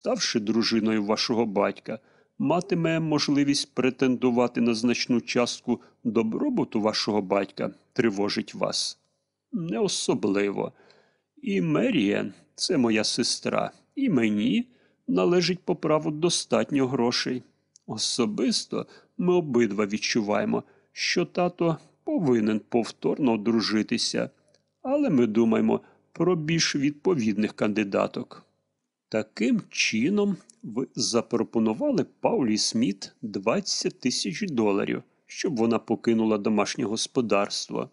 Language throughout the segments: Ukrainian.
ставши дружиною вашого батька, матиме можливість претендувати на значну частку добробуту вашого батька, тривожить вас? Не особливо. І Мерія це моя сестра, і мені належить по праву достатньо грошей. Особисто ми обидва відчуваємо, що тато повинен повторно одружитися, але ми думаємо про більш відповідних кандидаток. Таким чином, ви запропонували Паулі Сміт 20 тисяч доларів, щоб вона покинула домашнє господарство.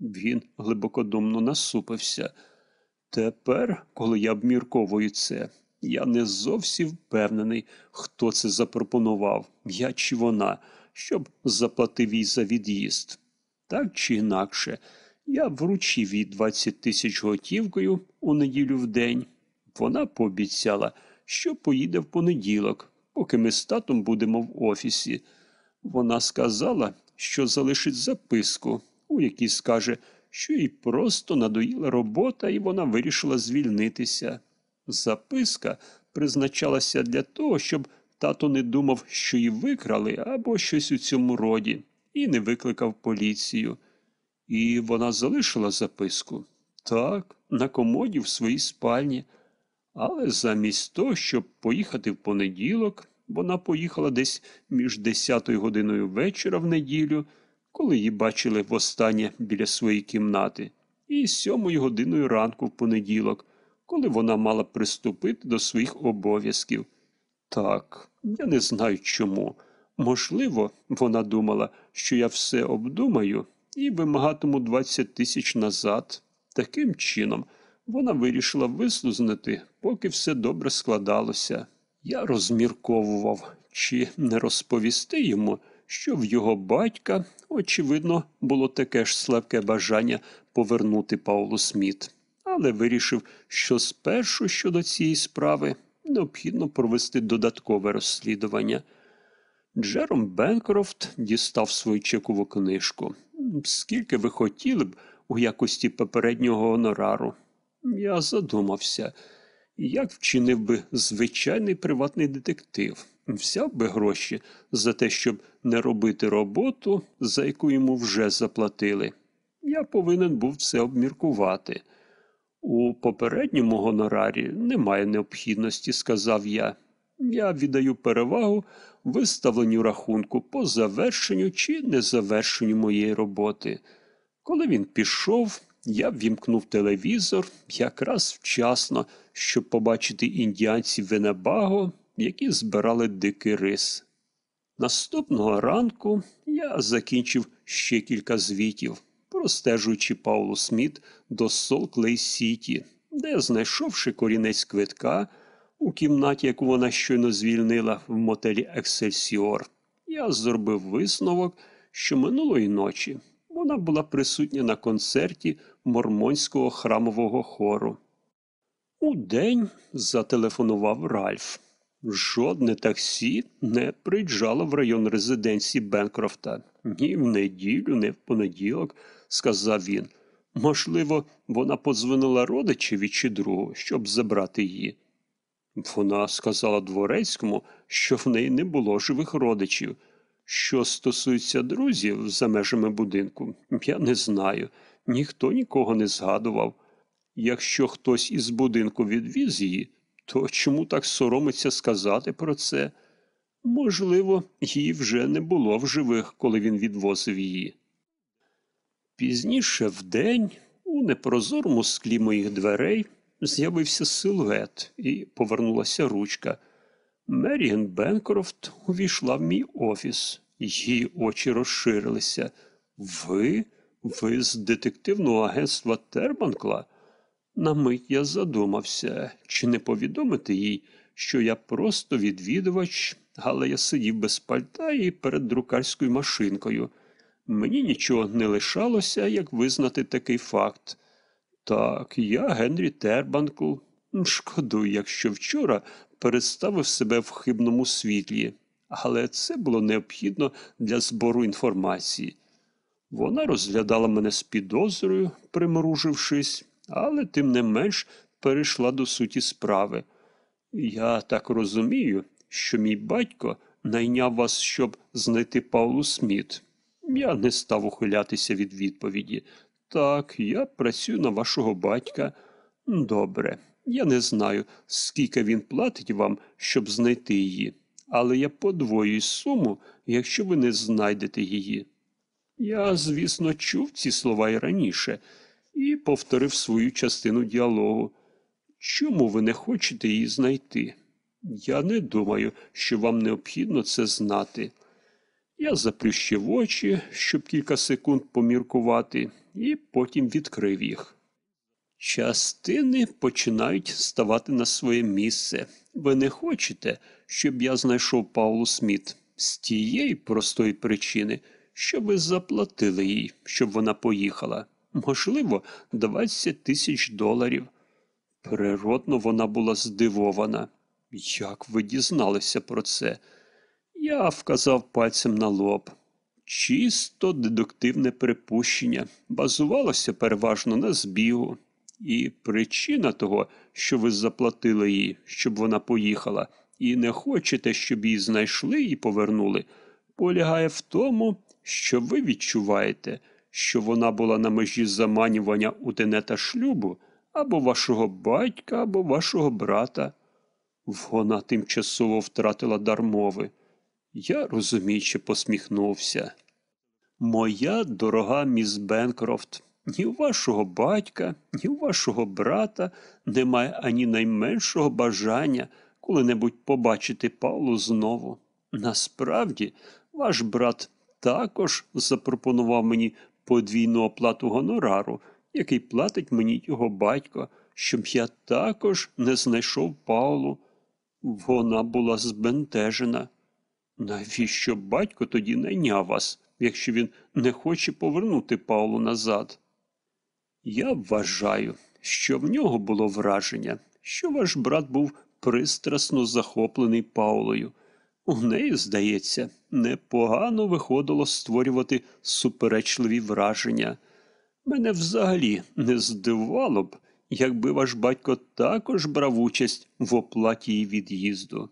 Він глибокодумно насупився. Тепер, коли я обмірковую це, я не зовсім впевнений, хто це запропонував, я чи вона, щоб заплатив їй за від'їзд. Так чи інакше, я вручив їй 20 тисяч готівкою у неділю в день. Вона пообіцяла, що поїде в понеділок, поки ми з татом будемо в офісі. Вона сказала, що залишить записку, у якій скаже, що їй просто надоїла робота, і вона вирішила звільнитися. Записка призначалася для того, щоб тато не думав, що її викрали або щось у цьому роді, і не викликав поліцію. І вона залишила записку. Так, на комоді в своїй спальні. Але замість того, щоб поїхати в понеділок, вона поїхала десь між 10 годиною вечора в неділю, коли її бачили востаннє біля своєї кімнати, і 7 годиною ранку в понеділок, коли вона мала приступити до своїх обов'язків. Так, я не знаю чому. Можливо, вона думала, що я все обдумаю і вимагатиму 20 тисяч назад. Таким чином, вона вирішила вислузнути, поки все добре складалося. Я розмірковував, чи не розповісти йому, що в його батька, очевидно, було таке ж слабке бажання повернути Паулу Сміт, але вирішив, що спершу щодо цієї справи необхідно провести додаткове розслідування. Джером Бенкрофт дістав свою чекову книжку. Скільки ви хотіли б у якості попереднього гонорару? Я задумався, як вчинив би звичайний приватний детектив, взяв би гроші за те, щоб не робити роботу, за яку йому вже заплатили. Я повинен був це обміркувати. У попередньому гонорарі немає необхідності, сказав я. Я віддаю перевагу виставленню рахунку по завершенню чи незавершенню моєї роботи. Коли він пішов, я ввімкнув телевізор якраз вчасно, щоб побачити індіанців Венебаго, які збирали дикий рис. Наступного ранку я закінчив ще кілька звітів, простежуючи Паулу Сміт до Солт-Лейк-Сіті, де, знайшовши корінець квитка у кімнаті, яку вона щойно звільнила в мотелі Ексельсіор, я зробив висновок, що минулої ночі вона була присутня на концерті мормонського храмового хору. Удень зателефонував Ральф. Жодне таксі не приїжджало в район резиденції Бенкрофта. Ні в неділю, ні в понеділок, сказав він. Можливо, вона подзвонила родичеві чи другу, щоб забрати її. Вона сказала дворецькому, що в неї не було живих родичів. Що стосується друзів за межами будинку, я не знаю. Ніхто нікого не згадував. Якщо хтось із будинку відвіз її, то чому так соромиться сказати про це? Можливо, її вже не було в живих, коли він відвозив її. Пізніше вдень, у непрозорому склі моїх дверей, з'явився силует і повернулася ручка. Меріан Бенкрофт увійшла в мій офіс. Її очі розширилися. Ви? Ви з детективного агентства Тербанкла? На мить я задумався, чи не повідомити їй, що я просто відвідувач, але я сидів без пальта і перед друкарською машинкою. Мені нічого не лишалося, як визнати такий факт. Так, я Генрі Тербанкл. Шкодую, якщо вчора представив себе в хибному світлі, але це було необхідно для збору інформації. Вона розглядала мене з підозрою, примружившись, але тим не менш перейшла до суті справи. Я так розумію, що мій батько найняв вас, щоб знайти Паулу Сміт. Я не став ухилятися від відповіді. Так, я працюю на вашого батька. Добре, я не знаю, скільки він платить вам, щоб знайти її, але я подвоюю суму, якщо ви не знайдете її. Я, звісно, чув ці слова і раніше і повторив свою частину діалогу. Чому ви не хочете її знайти? Я не думаю, що вам необхідно це знати. Я заплющив очі, щоб кілька секунд поміркувати, і потім відкрив їх. Частини починають ставати на своє місце. Ви не хочете, щоб я знайшов Паулу Сміт з тієї простої причини, що ви заплатили їй, щоб вона поїхала. Можливо, 20 тисяч доларів. Природно, вона була здивована. Як ви дізналися про це? Я вказав пальцем на лоб. Чисто дедуктивне припущення базувалося переважно на збігу. І причина того, що ви заплатили їй, щоб вона поїхала, і не хочете, щоб її знайшли і повернули, полягає в тому, що ви відчуваєте, що вона була на межі заманювання у тенета шлюбу або вашого батька, або вашого брата. Вона тимчасово втратила дар мови. Я розуміючи посміхнувся. Моя дорога міс Бенкрофт, ні у вашого батька, ні у вашого брата немає ані найменшого бажання коли-небудь побачити Павлу знову. Насправді, ваш брат також запропонував мені подвійну оплату гонорару, який платить мені його батько, щоб я також не знайшов Павлу. Вона була збентежена. Навіщо батько тоді найняв вас, якщо він не хоче повернути Павлу назад? Я вважаю, що в нього було враження, що ваш брат був пристрасно захоплений Паулою. У неї, здається, непогано виходило створювати суперечливі враження. Мене взагалі не здивувало б, якби ваш батько також брав участь в оплаті її від'їзду.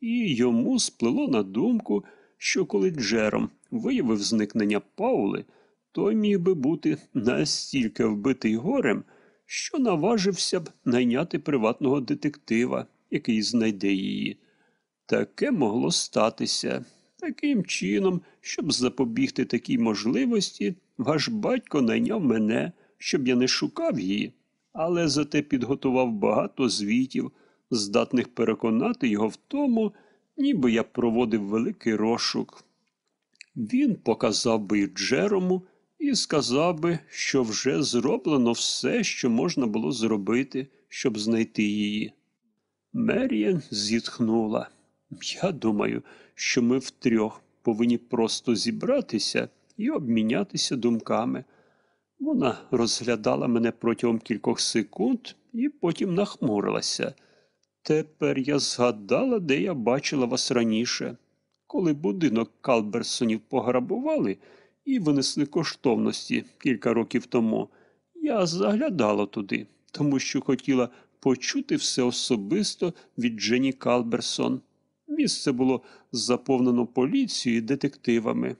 І йому сплило на думку, що коли Джером виявив зникнення Паули, той міг би бути настільки вбитий горем, що наважився б найняти приватного детектива, який знайде її. Таке могло статися. Таким чином, щоб запобігти такій можливості, ваш батько найняв мене, щоб я не шукав її, але зате підготував багато звітів, здатних переконати його в тому, ніби я проводив великий розшук. Він показав би їх Джерому і сказав би, що вже зроблено все, що можна було зробити, щоб знайти її. Меріан зітхнула. Я думаю, що ми втрьох повинні просто зібратися і обмінятися думками. Вона розглядала мене протягом кількох секунд і потім нахмурилася. Тепер я згадала, де я бачила вас раніше. Коли будинок Калберсонів пограбували і винесли коштовності кілька років тому, я заглядала туди, тому що хотіла почути все особисто від Джені Калберсон. Місце було заповнено поліцією і детективами.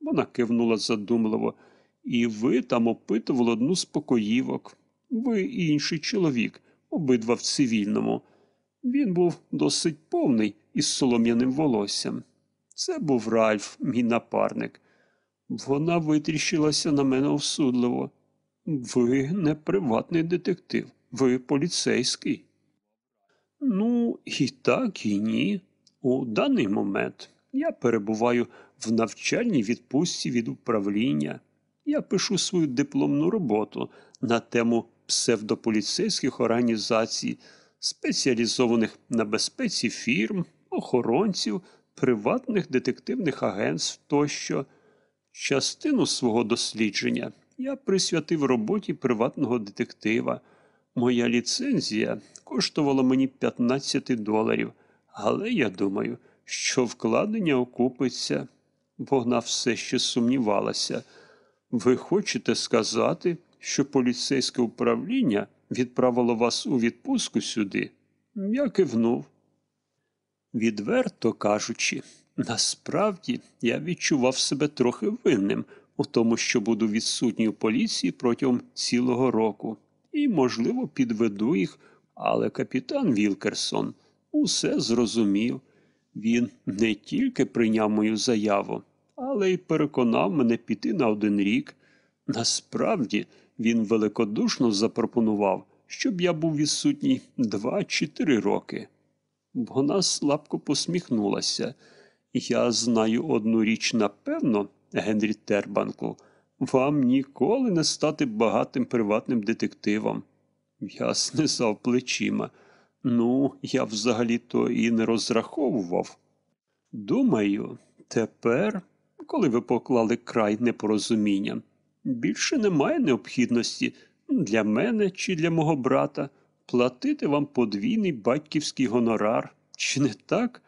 Вона кивнула задумливо. І ви там опитували одну з покоївок. Ви і інший чоловік, обидва в цивільному. Він був досить повний із солом'яним волоссям. Це був Ральф, мій напарник. Вона витріщилася на мене осудливо. Ви не приватний детектив, ви поліцейський. Ну, і так, і ні. У даний момент я перебуваю в навчальній відпустці від управління. Я пишу свою дипломну роботу на тему псевдополіцейських організацій, спеціалізованих на безпеці фірм, охоронців, приватних детективних агентств тощо. Частину свого дослідження я присвятив роботі приватного детектива. Моя ліцензія коштувала мені 15 доларів, але я думаю, що вкладення окупиться. Вона все ще сумнівалася. Ви хочете сказати, що поліцейське управління відправило вас у відпустку сюди? Я кивнув. Відверто кажучи, насправді я відчував себе трохи винним у тому, що буду відсутній у поліції протягом цілого року, і, можливо, підведу їх, але капітан Вілкерсон усе зрозумів. Він не тільки прийняв мою заяву, але й переконав мене піти на один рік. Насправді, він великодушно запропонував, щоб я був відсутній два чи три роки. Вона слабко посміхнулася. Я знаю одну річ напевно, Генрі Тербанку, вам ніколи не стати багатим приватним детективом. Я знизав плечима. Ну, я взагалі-то і не розраховував. Думаю, тепер, коли ви поклали край непорозумінням, більше немає необхідності для мене чи для мого брата платити вам подвійний батьківський гонорар, чи не так?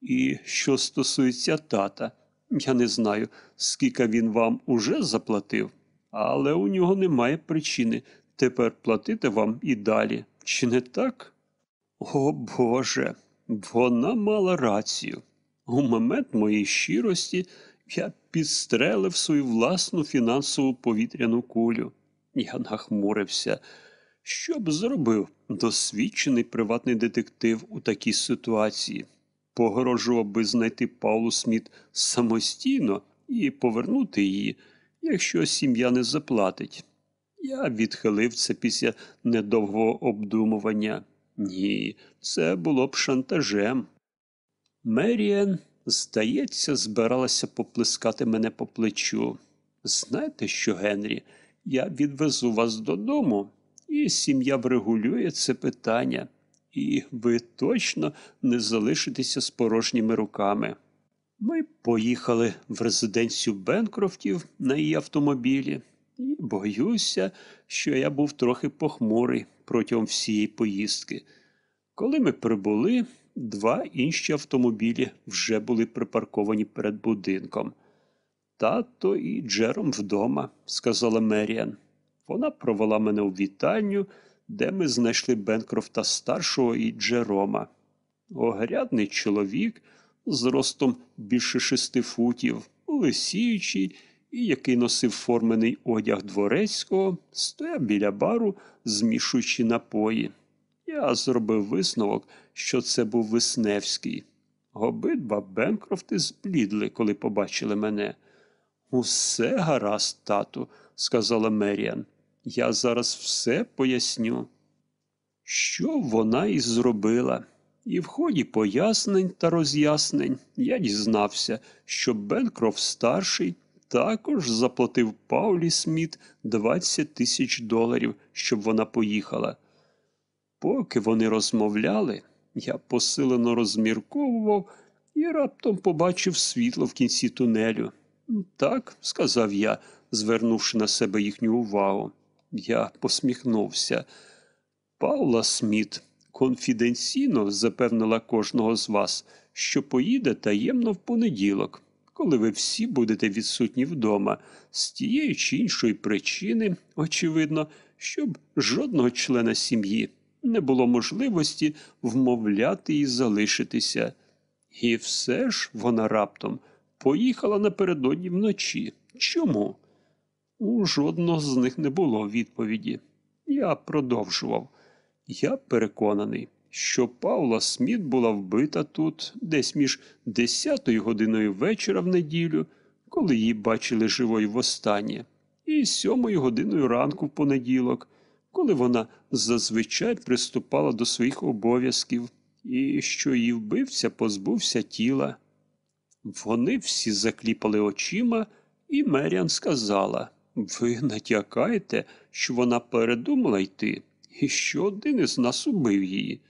І що стосується тата, я не знаю, скільки він вам уже заплатив, але у нього немає причини тепер платити вам і далі, чи не так? О Боже, вона мала рацію. У момент моєї щирості я підстрелив свою власну фінансову повітряну кулю. Я нахмурився. Що б зробив досвідчений приватний детектив у такій ситуації? Погрожував би знайти Паулу Сміт самостійно і повернути її, якщо сім'я не заплатить. Я відхилив це після недовгого обдумування. Ні, це було б шантажем. Меріен, здається, збиралася поплескати мене по плечу. Знаєте що, Генрі, я відвезу вас додому, і сім'я врегулює це питання, і ви точно не залишитеся з порожніми руками. Ми поїхали в резиденцію Бенкрофтів на її автомобілі, і боюся, що я був трохи похмурий протягом всієї поїздки. Коли ми прибули, два інші автомобілі вже були припарковані перед будинком. Тато і Джером вдома, сказала Меріан. Вона провела мене у вітальню, де ми знайшли Бенкрофта старшого і Джерома. Огрядний чоловік з ростом більше шести футів, лисіючий і який носив формений одяг дворецького, стояв біля бару, змішуючи напої. Я зробив висновок, що це був Висневський. Обидва Бенкрофти зблідли, коли побачили мене. Усе гаразд, тату, сказала Меріан. Я зараз все поясню. Що вона і зробила? І в ході пояснень та роз'яснень я дізнався, що Бенкроф старший також заплатив Паулі Сміт 20 тисяч доларів, щоб вона поїхала. Поки вони розмовляли, я посилено розмірковував і раптом побачив світло в кінці тунелю. Так, сказав я, звернувши на себе їхню увагу. Я посміхнувся. Паула Сміт конфіденційно запевнила кожного з вас, що поїде таємно в понеділок, коли ви всі будете відсутні вдома, з тієї чи іншої причини, очевидно, щоб жодного члена сім'ї не було можливості вмовляти і залишитися. І все ж вона раптом поїхала напередодні вночі. Чому? У жодного з них не було відповіді. Я продовжував. Я переконаний, що Паула Сміт була вбита тут десь між десятою годиною вечора в неділю, коли її бачили живою востаннє, і сьомою годиною ранку в понеділок, коли вона зазвичай приступала до своїх обов'язків, і що її вбивця позбувся тіла. Вони всі закліпали очима, і Меріан сказала Ви натякаєте, що вона передумала йти, і що один із нас убив її.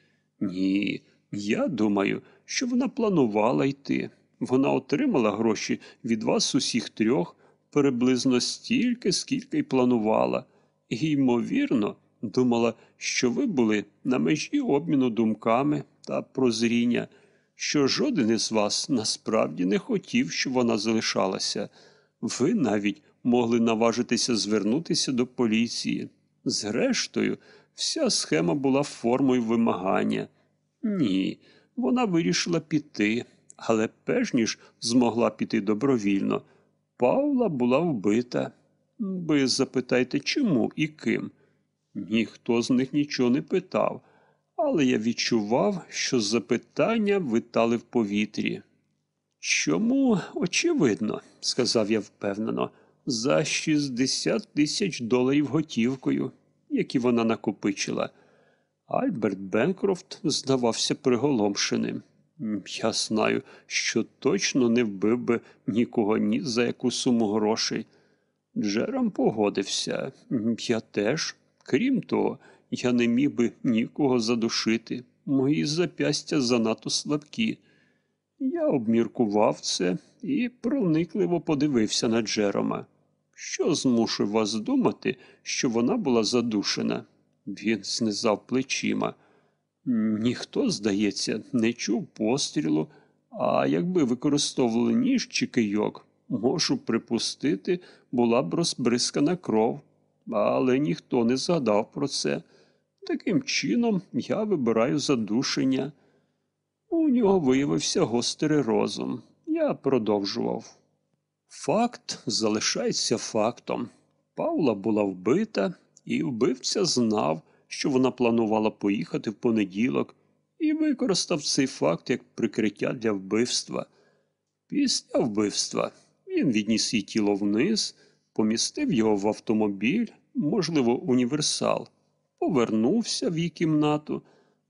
Ні, я думаю, що вона планувала йти. Вона отримала гроші від вас усіх трьох приблизно стільки, скільки й планувала, і, ймовірно, думала, що ви були на межі обміну думками та прозріння, що жоден із вас насправді не хотів, щоб вона залишалася. Ви навіть могли наважитися звернутися до поліції. Зрештою, вся схема була формою вимагання, Ні, вона вирішила піти, але перш ніж змогла піти добровільно, Паула була вбита. Ви запитайте, чому і ким? Ніхто з них нічого не питав, але я відчував, що запитання витали в повітрі. Чому очевидно, сказав я впевнено, за 60 тисяч доларів готівкою, які вона накопичила. Альберт Бенкрофт здавався приголомшеним. Я знаю, що точно не вбив би нікого ні за яку суму грошей. Джером погодився. Я теж. Крім того, я не міг би нікого задушити. Мої запястя занадто слабкі. Я обміркував це і проникливо подивився на Джерома. Що змушує вас думати, що вона була задушена? Він знизав плечима. Ніхто, здається, не чув пострілу, а якби використовували ніж чи кийок, можу припустити, була б розбризкана кров, але ніхто не згадав про це. Таким чином я вибираю задушення. У нього виявився гострий розум. Я продовжував. Факт залишається фактом. Паула була вбита, і вбивця знав, що вона планувала поїхати в понеділок, і використав цей факт як прикриття для вбивства. Після вбивства він відніс її тіло вниз, помістив його в автомобіль, можливо, універсал, повернувся в її кімнату,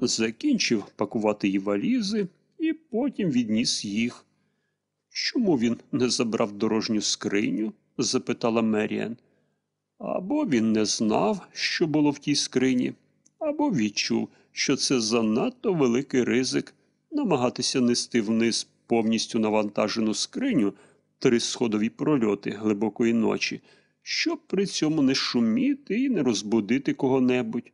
закінчив пакувати її валізи і потім відніс їх. Чому він не забрав дорожню скриню? запитала Меріан. Або він не знав, що було в тій скрині, або відчув, що це занадто великий ризик намагатися нести вниз повністю навантажену скриню три сходові прольоти глибокої ночі, щоб при цьому не шуміти і не розбудити кого-небудь.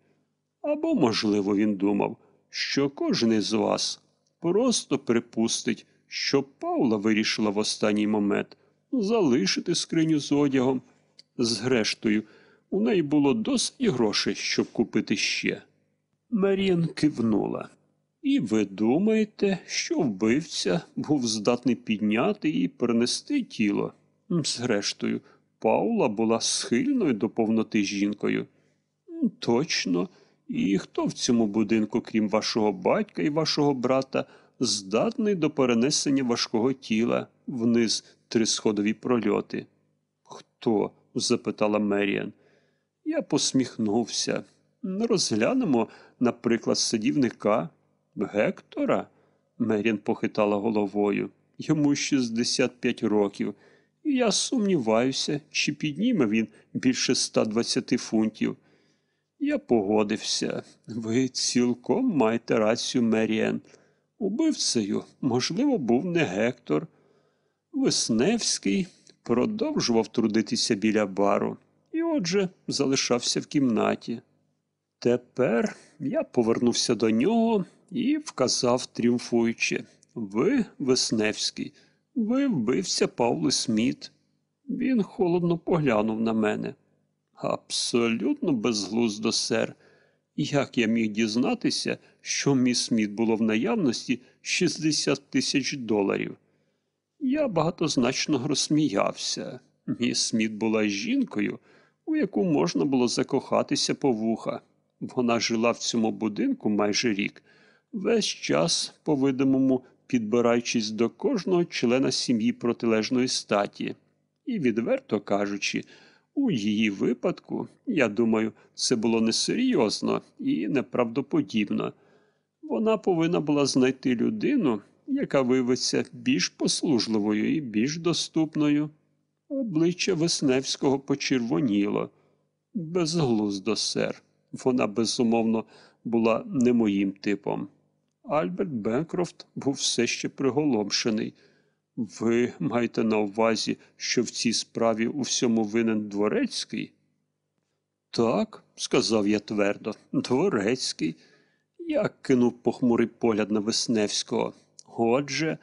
Або, можливо, він думав, що кожен із вас просто припустить, що Паула вирішила в останній момент залишити скриню з одягом. Зрештою, у неї було досить грошей, щоб купити ще. Маріан кивнула. І ви думаєте, що вбивця був здатний підняти і перенести тіло? Зрештою, Паула була схильною до повноти жінкою. Точно. І хто в цьому будинку, крім вашого батька і вашого брата, здатний до перенесення важкого тіла вниз три сходові прольоти? Хто? запитала Меріан. Я посміхнувся. Розглянемо, наприклад, садівника Гектора. Меріан похитала головою. Йому 65 років, і я сумніваюся, чи підніме він більше 120 фунтів. Я погодився. Ви цілком маєте рацію, Меріан. Убивцею, можливо, був не Гектор. Весневський продовжував трудитися біля бару і, отже, залишався в кімнаті. Тепер я повернувся до нього і вказав тріумфуючи. Ви, Весневський, ви вбився Павли Сміт. Він холодно поглянув на мене. Абсолютно безглуздо, сер. Як я міг дізнатися, що міс Сміт було в наявності 60 тисяч доларів? Я багатозначно розсміявся. Міс Сміт була жінкою, у яку можна було закохатися по вуха. Вона жила в цьому будинку майже рік, весь час, по-видимому, підбираючись до кожного члена сім'ї протилежної статі. І, відверто кажучи, у її випадку, я думаю, це було несерйозно і неправдоподібно. Вона повинна була знайти людину, яка виявиться більш послужливою і більш доступною. Обличчя Весневського почервоніло. Безглуздо, сер. Вона, безумовно, була не моїм типом. Альберт Бенкрофт був все ще приголомшений. Ви маєте на увазі, що в цій справі у всьому винен дворецький? Так, сказав я твердо, дворецький. Я кинув похмурий погляд на Весневського. Отже,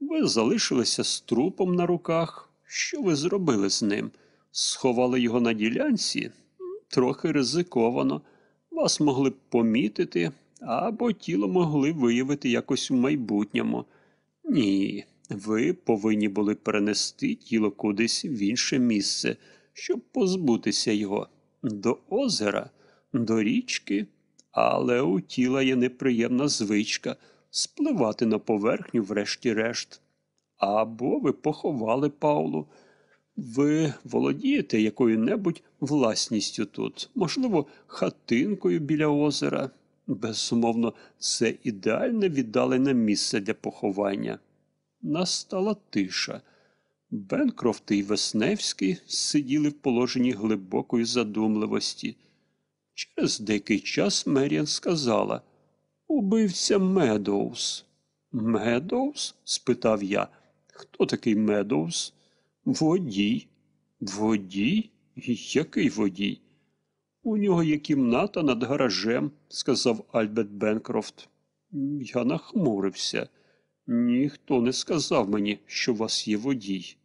ви залишилися з трупом на руках. Що ви зробили з ним? Сховали його на ділянці? Трохи ризиковано. Вас могли б помітити, або тіло могли виявити якось у майбутньому. Ні, ви повинні були перенести тіло кудись в інше місце, щоб позбутися його до озера, до річки, але у тіла є неприємна звичка спливати на поверхню врешті-решт. Або ви поховали Паулу. Ви володієте якою-небудь власністю тут, можливо, хатинкою біля озера. Безумовно, це ідеальне віддалене місце для поховання. Настала тиша. Бенкрофт і Весневський сиділи в положенні глибокої задумливості. Через деякий час Меріан сказала Убивця Медоуз. Медоуз? спитав я. Хто такий Медоуз? Водій. Водій? Який водій? У нього є кімната над гаражем, сказав Альберт Бенкрофт. Я нахмурився. Ніхто не сказав мені, що у вас є водій.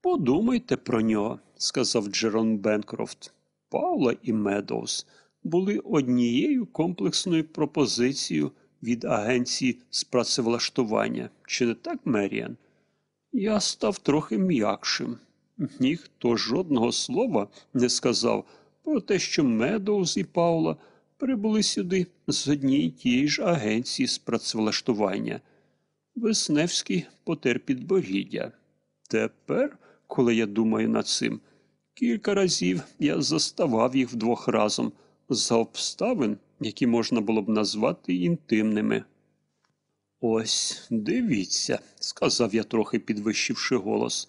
Подумайте про нього, сказав Джером Бенкрофт. Паула і Медоуз були однією комплексною пропозицією від агенції з працевлаштування. Чи не так, Меріан? Я став трохи м'якшим. Ніхто жодного слова не сказав про те, що Медоуз і Паула прибули сюди з однієї тієї ж агенції з працевлаштування. Весневський потер підборіддя. Тепер, коли я думаю над цим, кілька разів я заставав їх вдвох разом за обставин, які можна було б назвати інтимними. Ось, дивіться, сказав я, трохи підвищивши голос.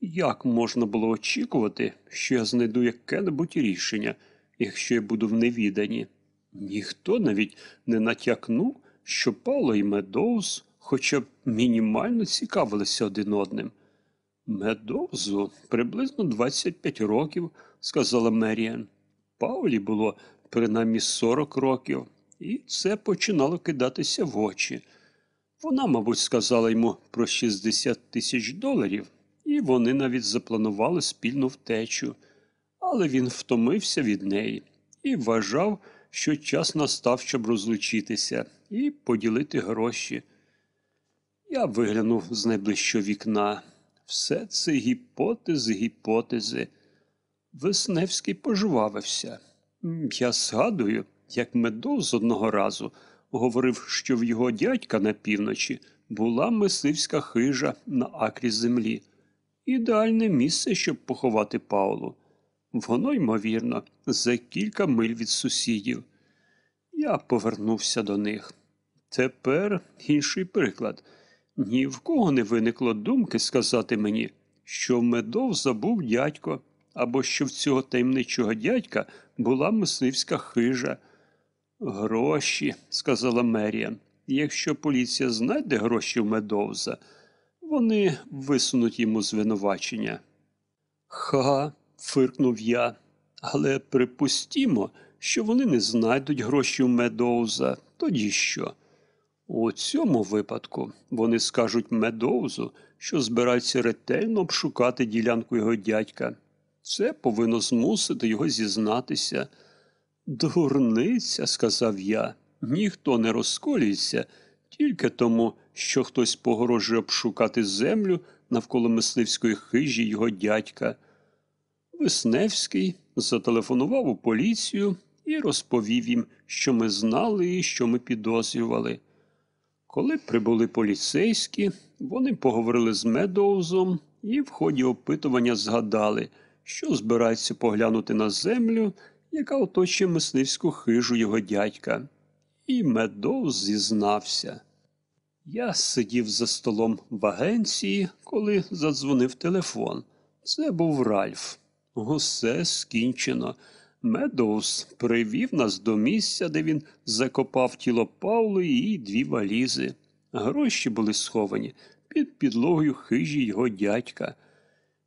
Як можна було очікувати, що я знайду яке-небудь рішення, якщо я буду в невіданні? Ніхто навіть не натякнув, що Паула і Медоуз хоча б мінімально цікавилися один одним. Медоузу приблизно 25 років, сказала Меріан. Паулі було принаймні 40 років, і це починало кидатися в очі. Вона, мабуть, сказала йому про 60 тисяч доларів, і вони навіть запланували спільну втечу. Але він втомився від неї і вважав, що час настав, щоб розлучитися і поділити гроші. Я виглянув з найближчого вікна. Все це гіпотези, гіпотези. Весневський пожвавився. Я згадую, як Медоуз одного разу говорив, що в його дядька на півночі була мисливська хижа на акрі землі. Ідеальне місце, щоб поховати Паулу. Воно, ймовірно, за кілька миль від сусідів. Я повернувся до них. Тепер інший приклад. Ні в кого не виникло думки сказати мені, що в медов забув дядько, або що в цього таємничого дядька була мисливська хижа. Гроші, сказала Меріан. Якщо поліція знайде гроші в Медовза, вони висунуть йому звинувачення. Ха, фиркнув я, але припустімо, що вони не знайдуть гроші в Медоуза, тоді що? У цьому випадку вони скажуть Медоузу, що збираються ретельно обшукати ділянку його дядька. Це повинно змусити його зізнатися. Дурниця, сказав я, ніхто не розколюється тільки тому, що хтось погрожує обшукати землю навколо мисливської хижі його дядька. Весневський зателефонував у поліцію і розповів їм, що ми знали і що ми підозрювали. Коли прибули поліцейські, вони поговорили з Медоузом і в ході опитування згадали, що збираються поглянути на землю, яка оточує мисливську хижу його дядька. І Медоуз зізнався. Я сидів за столом в агенції, коли задзвонив телефон. Це був Ральф. Усе скінчено. Медоуз привів нас до місця, де він закопав тіло Паули і дві валізи. Гроші були сховані під підлогою хижі його дядька.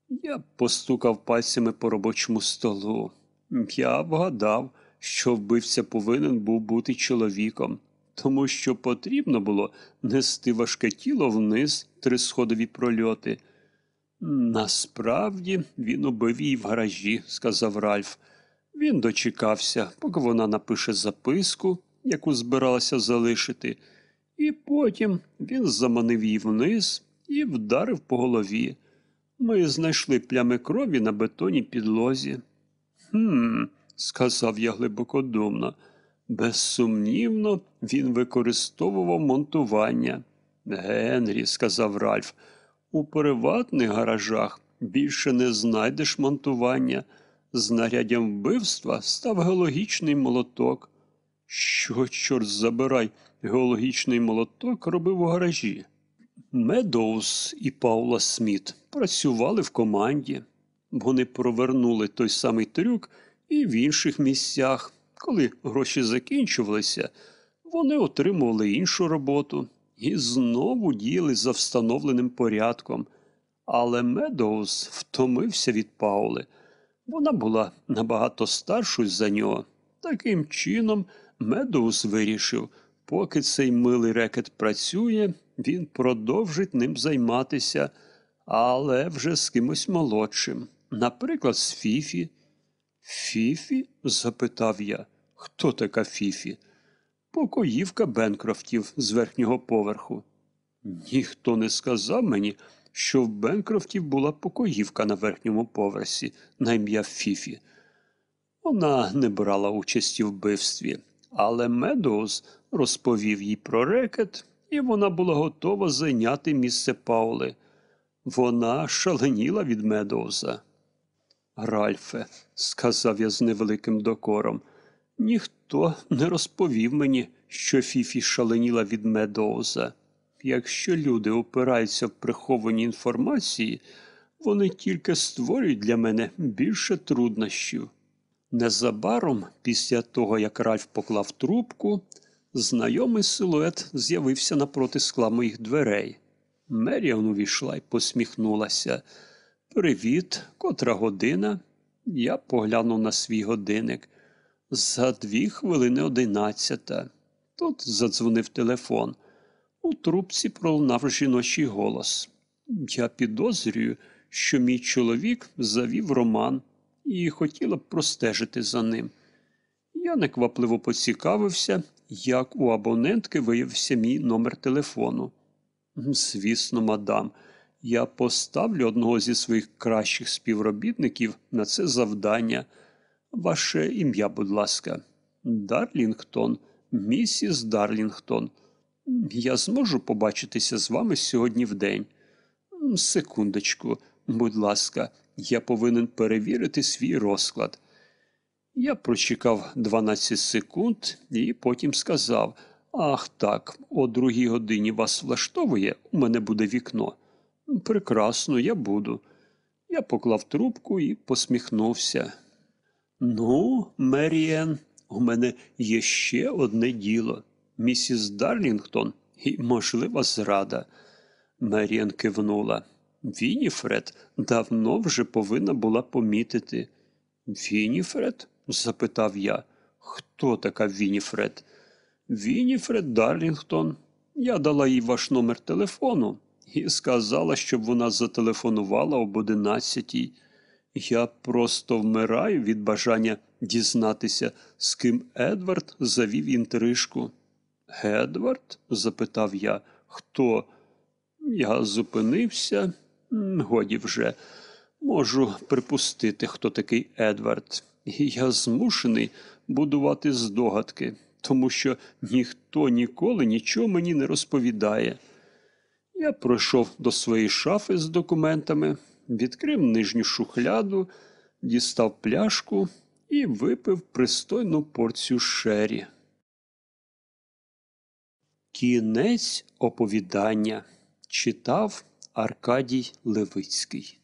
Я постукав пальцями по робочому столу. Я вгадав, що вбивця повинен був бути чоловіком, тому що потрібно було нести важке тіло вниз три сходові прольоти. Насправді він убив її в гаражі, сказав Ральф. Він дочекався, поки вона напише записку, яку збиралася залишити, і потім він заманив її вниз і вдарив по голові. Ми знайшли плями крові на бетонній підлозі. Хм, сказав я глибокодумно. Безсумнівно, він використовував монтування. Генрі, сказав Ральф, у приватних гаражах більше не знайдеш монтування. Знаряддям вбивства став геологічний молоток. Що, чорт забирай, геологічний молоток робив у гаражі? Медоуз і Паула Сміт працювали в команді. Вони провернули той самий трюк і в інших місцях. Коли гроші закінчувалися, вони отримували іншу роботу і знову діяли за встановленим порядком. Але Медоуз втомився від Паули. Вона була набагато старшою за нього. Таким чином, Медоуз вирішив, поки цей милий рекет працює, він продовжить ним займатися, але вже з кимось молодшим. Наприклад, з Фіфі. Фіфі? запитав я. Хто така Фіфі? Покоївка Бенкрофтів з верхнього поверху. Ніхто не сказав мені, що в Бенкрофтів була покоївка на верхньому поверсі на ім'я Фіфі. Вона не брала участі в вбивстві, але Медоуз розповів їй про рекет, і вона була готова зайняти місце Паули. Вона шаленіла від Медоуза. Ральфе, сказав я з невеликим докором, ніхто не розповів мені, що Фіфі шаленіла від Медоуза. Якщо люди опираються в прихованні інформації, вони тільки створюють для мене більше труднощів. Незабаром, після того, як Ральф поклав трубку, знайомий силует з'явився напроти скла моїх дверей. Меріан увійшла й посміхнулася. Привіт, котра година? Я поглянув на свій годинник. За дві хвилини одинадцята. Тут задзвонив телефон. У трубці пролунав жіночий голос. Я підозрюю, що мій чоловік завів роман і хотіла б простежити за ним. Я неквапливо поцікавився, як у абонентки виявився мій номер телефону. Звісно, мадам, я поставлю одного зі своїх кращих співробітників на це завдання. Ваше ім'я, будь ласка, Дарлінгтон, місіс Дарлінгтон. Я зможу побачитися з вами сьогодні в день. Секундочку, будь ласка, я повинен перевірити свій розклад. Я прочекав 12 секунд і потім сказав Ах так, о другій годині вас влаштовує, у мене буде вікно. Прекрасно, я буду. Я поклав трубку і посміхнувся. Ну, Меріен, у мене є ще одне діло. Місіс Дарлінгтон і можлива зрада. Меріан кивнула. Вініфред давно вже повинна була помітити. Вініфред? запитав я. Хто така Вініфред? Вініфред Дарлінгтон. Я дала їй ваш номер телефону і сказала, щоб вона зателефонувала об одинадцятій. Я просто вмираю від бажання дізнатися, з ким Едвард завів інтрижку. Едвард? запитав я. Хто? Я зупинився. Годі вже. Можу припустити, хто такий Едвард. І я змушений будувати здогадки, тому що ніхто ніколи нічого мені не розповідає. Я пройшов до своєї шафи з документами, відкрив нижню шухляду, дістав пляшку і випив пристойну порцію шері. Кінець оповідання читав Аркадій Левицький